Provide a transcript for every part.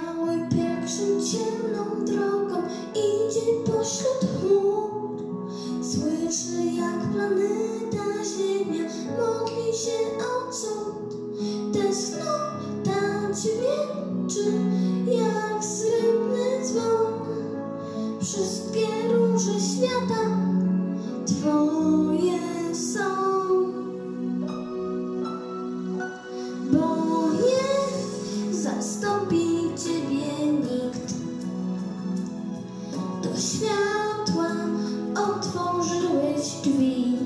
biały pielgrzym ciemną drogą idzie pośród chmur. Słyszy, jak planeta Ziemia modli się o cud. Tęsknota dźwięczy, jak srebrny dzwon. Wszystkie róże świata otworzyłeś drzwi.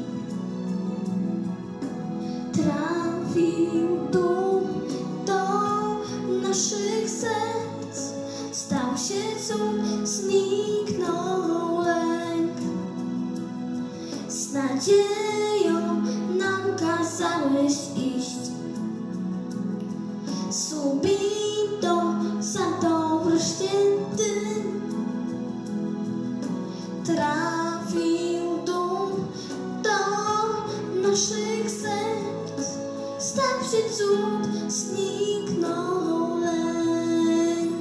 Trafił duch do naszych serc, stał się cud, zniknął lęk. Z nadzieją nam kazałeś iść. Subito, naszych serc. Stał się cud, zniknął lęk.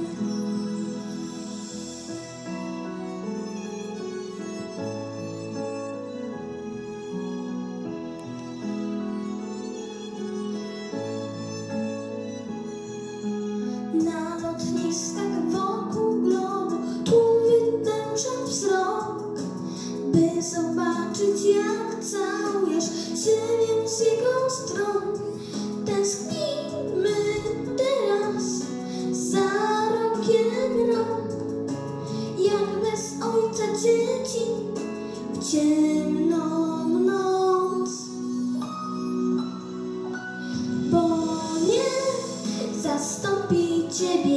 Na lotniskach jak całujesz ziemię z jego stron. Tęsknimy teraz za rokiem rok, jak bez ojca dzieci w ciemną noc. Bo nie zastąpi Ciebie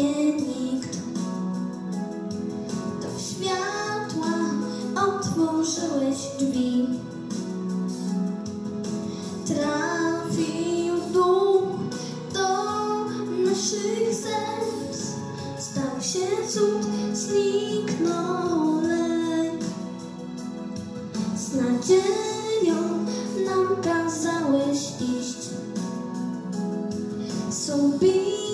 Trafił duch do naszych serc. Stał się cud, zniknął lęk. Z nadzieją nam kazałeś iść. Santo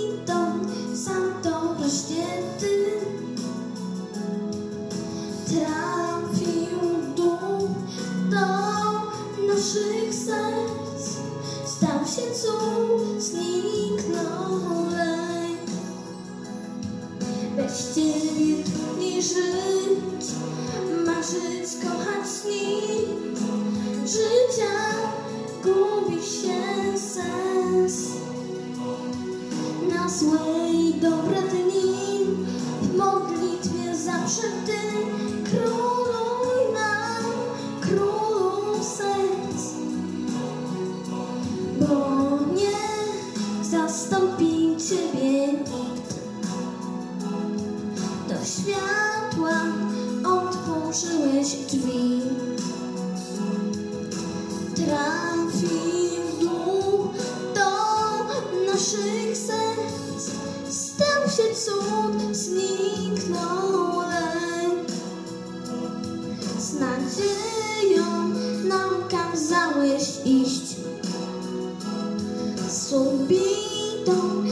naszych serc Stał się cud, zniknął lęk Bez Ciebie trudniej żyć Marzyć, kochać, śnić Życia gubi się sens. Na złe i dobre Ciebie. Do światła otworzyłeś drzwi. Trafił duch do naszych serc, stał się cud, zniknął lęk. Z nadzieją nam kazałeś iść. Santo,